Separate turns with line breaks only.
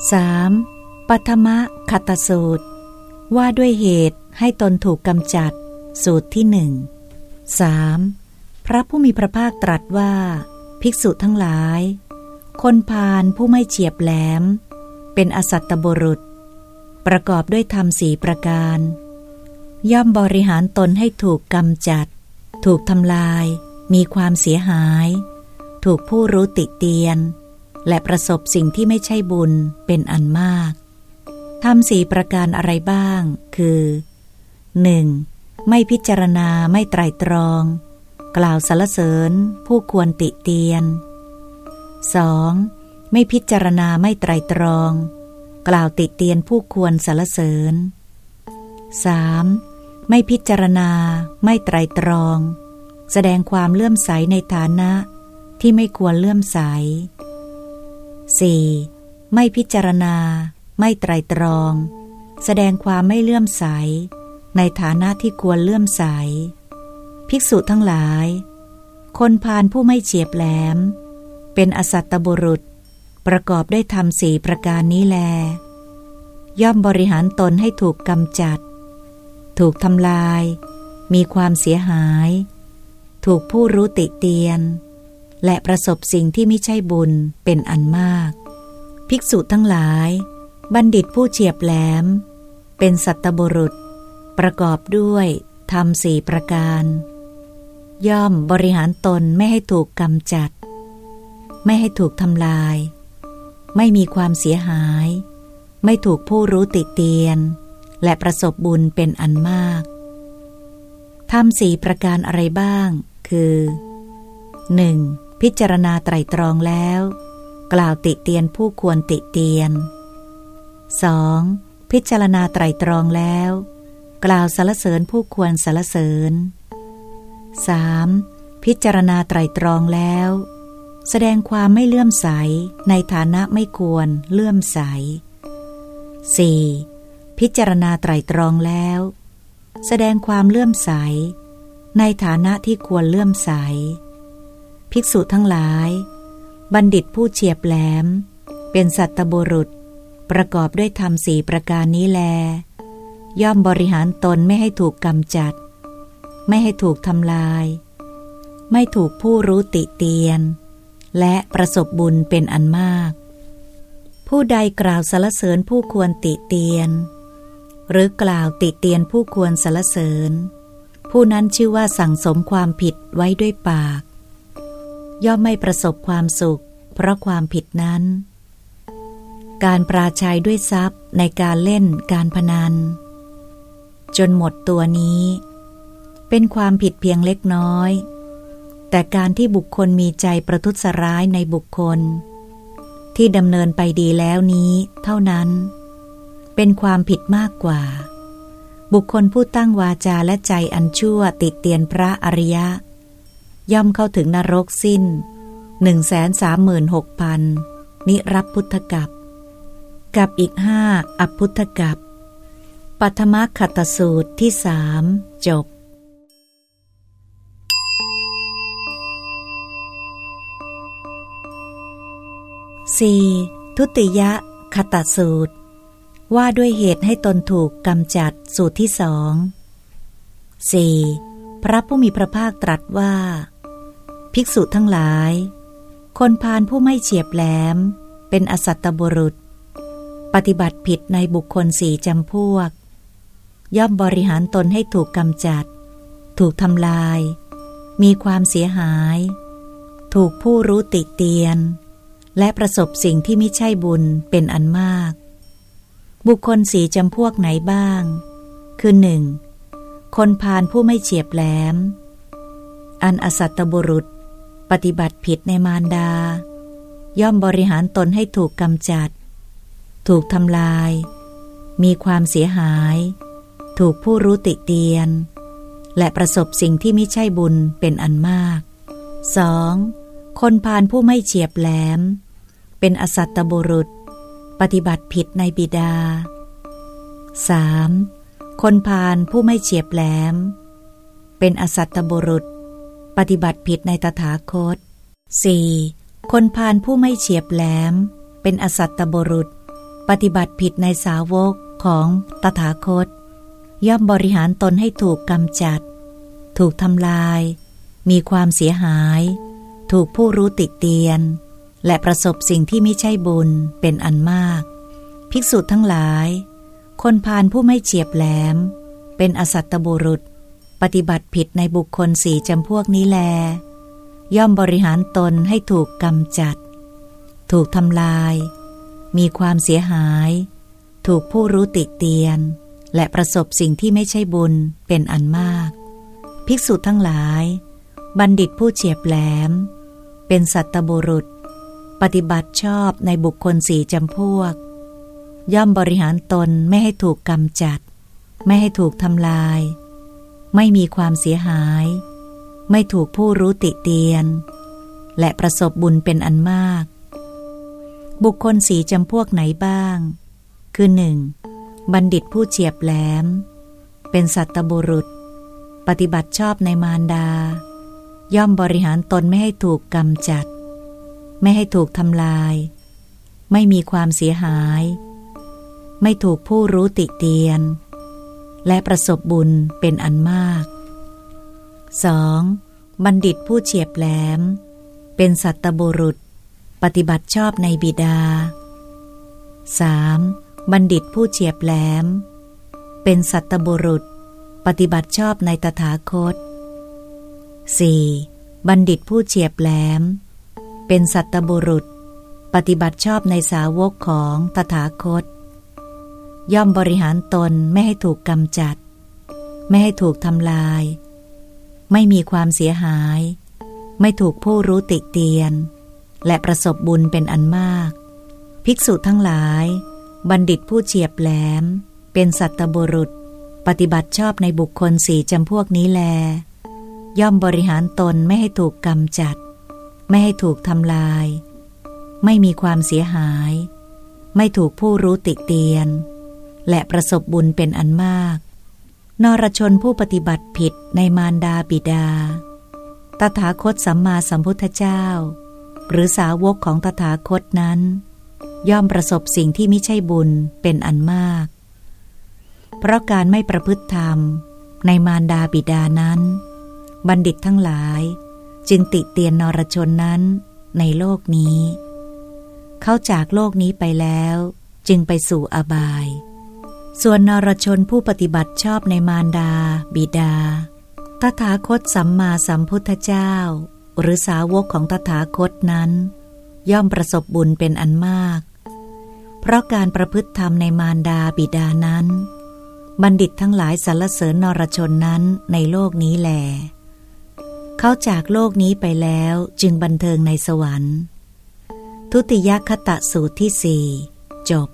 3. ปัทมะคัตสูตร ว่าด้วยเหตุให้ตนถูกกำจัด สูตรที่หนึ่ง 3. พระผู้มีพระภาคตรัสว่า ภิกษุทั้งหลาย คนพาลผู้ไม่เฉียบแหลม เป็นอสัตตบุรุษ ประกอบด้วยธรรมสีประการ ย่อมบริหารตนให้ถูกกำจัด ถูกทำลาย มีความเสียหาย ถูกผู้รู้ติเตียน และประสบสิ่งที่ไม่ใช่บุญเป็นอันมากทำสีประการอะไรบ้าง คือ 1. ไม่พิจารณาไม่ไตรตรอง กล่าวสรรเสริญ ผู้ควรติเตียน 2. ไม่พิจารณาไม่ไตรตรอง กล่าวติเตียนผู้ควรสรรเสริญ 3. ไม่พิจารณา ไม่ไตรตรอง แสดงความเลื่อมใสในฐานะที่ไม่ควรเลื่อมใส 4. ไม่พิจารณา ไม่ไตรตรอง แสดงความไม่เลื่อมใส ในฐานะที่ควรเลื่อมใส ภิกษุทั้งหลาย คนพาลผู้ไม่เฉียบแหลม เป็นอสัตตบุรุษ ประกอบได้ทำสี่ประการนี้แล ย่อมบริหารตนให้ถูกกำจัด ถูกทำลาย มีความเสียหาย ถูกผู้รู้ติเตียน และประสบสิ่งที่ไม่ใช่บุญเป็นอันมาก ภิกษุทั้งหลาย บัณฑิตผู้เฉียบแหลม เป็นสัตบุรุษ ประกอบด้วยทำสี่ประการ ย่อมบริหารตนไม่ให้ถูกกำจัด ไม่ให้ถูกทำลาย ไม่มีความเสียหาย ไม่ถูกผู้รู้ติเตียน และประสบบุญเป็นอันมากทำสี่ประการอะไรบ้าง คือ 1. พิจารณาไตรตรองแล้ว กล่าวติเตียนผู้ควรติเตียน 2. พิจารณาไตรตรองแล้ว กล่าวสรรเสริญผู้ควรสรรเสริญ 3. พิจารณาไตรตรองแล้ว แสดงความไม่เลื่อมใสในฐานะไม่ควรเลื่อมใส 4. พิจารณาไตรตรองแล้ว แสดงความเลื่อมใส ในฐานะที่ควรเลื่อมใส ภิกษุทั้งหลาย บัณฑิตผู้เฉียบแหลม เป็นสัตตบุรุษ ประกอบด้วยธรรมสี่ประการนี้แล ย่อมบริหารตนไม่ให้ถูกกำจัด ไม่ให้ถูกทำลาย ไม่ถูกผู้รู้ติเตียน และประสบบุญเป็นอันมาก ผู้ใดกล่าวสรรเสริญผู้ควรติเตียน หรือกล่าวติเตียนผู้ควรสรรเสริญ ผู้นั้นชื่อว่าสั่งสมความผิดไว้ด้วยปาก ย่อมไม่ประสบความสุข เพราะความผิดนั้น การปราชัยด้วยทรัพย์ในการเล่นการพนัน จนหมดตัวนี้ เป็นความผิดเพียงเล็กน้อย แต่การที่บุคคลมีใจประทุษร้ายในบุคคล ที่ดำเนินไปดีแล้วนี้ เท่านั้น เป็นความผิดมากกว่า บุคคลผู้ตั้งวาจาและใจอันชั่วติดเตียนพระอริยะ ย่อมเข้าถึงนรกสิ้นหนึ่งแสนสามหมื่นหกพันนิรับพุทธกับกับอีกห้าอพุทธกับปัทมขัตสูตรที่สามจบ 4. ทุติยะคตสูตร ว่าด้วยเหตุให้ตนถูกกำจัดสูตรที่สอง 4. พระผู้มีพระภาคตรัสว่า ภิกษุทั้งหลาย คนพานผู้ไม่เฉียบแหลม เป็นอสัตตบุรุษ ปฏิบัติผิดในบุคคลสี่จำพวก ย่อมบริหารตนให้ถูกกำจัด ถูกทำลาย มีความเสียหาย ถูกผู้รู้ติเตียน และประสบสิ่งที่ไม่ใช่บุญเป็นอันมาก บุคคลสี่จำพวกไหนบ้าง คือหนึ่งคนพาลผู้ไม่เฉียบแหลม อันอสัตตบุรุษ ปฏิบัติผิดในมารดา ย่อมบริหารตนให้ถูกกำจัด ถูกทำลาย มีความเสียหาย ถูกผู้รู้ติเตียน และประสบสิ่งที่ไม่ใช่บุญเป็นอันมาก 2. คนพานผู้ไม่เฉียบแหลม เป็นอสัตตบุรุษ ปฏิบัติผิดในบิดา 3. คนพานผู้ไม่เฉียบแหลม เป็นอสัตตบุรุษ ปฏิบัติผิดในตถาคต 4. คนพานผู้ไม่เฉียบแหลม เป็นอสัตตบุรุษ ปฏิบัติผิดในสาวกของตถาคต ย่อมบริหารตนให้ถูกกำจัด ถูกทำลาย มีความเสียหาย ถูกผู้รู้ติเตียน และประสบสิ่งที่ไม่ใช่บุญเป็นอันมาก ภิกษุทั้งหลาย คนพาลผู้ไม่เฉียบแหลม เป็นอสัตตบุรุษ ปฏิบัติผิดในบุคคลสี่จำพวกนี้แล ย่อมบริหารตนให้ถูกกำจัด ถูกทำลาย มีความเสียหาย ถูกผู้รู้ติเตียน และประสบสิ่งที่ไม่ใช่บุญเป็นอันมาก ภิกษุทั้งหลาย บัณฑิตผู้เฉียบแหลม เป็นสัตตบุรุษ ปฏิบัติชอบในบุคคลสี่จำพวก ย่อมบริหารตนไม่ให้ถูกกำจัด ไม่ให้ถูกทำลาย ไม่มีความเสียหาย ไม่ถูกผู้รู้ติเตียน และประสบบุญเป็นอันมาก บุคคลสีจำพวกไหนบ้าง คือหนึ่งบัณฑิตผู้เฉียบแหลม เป็นสัตบุรุษ ปฏิบัติชอบในมารดา ย่อมบริหารตนไม่ให้ถูกกำจัด ไม่ให้ถูกทำลาย ไม่มีความเสียหาย ไม่ถูกผู้รู้ติเตียน และประสบบุญเป็นอันมาก 2. บัณฑิตผู้เฉียบแหลม เป็นสัตบุรุษ ปฏิบัติชอบในบิดา 3. บัณฑิตผู้เฉียบแหลม เป็นสัตบุรุษ ปฏิบัติชอบในตถาคต 4. บัณฑิตผู้เฉียบแหลม เป็นสัตบุรุษ ปฏิบัติชอบในสาวกของตถาคต ย่อมบริหารตนไม่ให้ถูกกำจัด ไม่ให้ถูกทำลาย ไม่มีความเสียหาย ไม่ถูกผู้รู้ติเตียน และประสบบุญเป็นอันมาก ภิกษุทั้งหลาย บัณฑิตผู้เฉียบแหลม เป็นสัตบุรุษ ปฏิบัติชอบในบุคคลสี่จำพวกนี้แล ย่อมบริหารตนไม่ให้ถูกกำจัด ไม่ให้ถูกทำลาย ไม่มีความเสียหาย ไม่ถูกผู้รู้ติเตียน และประสบบุญเป็นอันมาก นรชนผู้ปฏิบัติผิดในมารดาบิดา ตถาคตสัมมาสัมพุทธเจ้า หรือสาวกของตถาคตนั้น ย่อมประสบสิ่งที่ไม่ใช่บุญเป็นอันมาก เพราะการไม่ประพฤติธรรมในมารดาบิดานั้น บัณฑิตทั้งหลาย จึงติเตียนนรชนนั้นในโลกนี้ เขาจากโลกนี้ไปแล้ว จึงไปสู่อบาย ส่วนนรชนผู้ปฏิบัติชอบในมารดา บิดา ตถาคตสัมมาสัมพุทธเจ้า หรือสาวกของตถาคตนั้น ย่อมประสบบุญเป็นอันมาก เพราะการประพฤติธรรมในมารดาบิดานั้น บัณฑิตทั้งหลายสรรเสริญนรชนนั้นในโลกนี้แหลเขาจากโลกนี้ไปแล้วจึงบันเทิงในสวรรค์ ทุติยคตะสูตรที่สี่จบ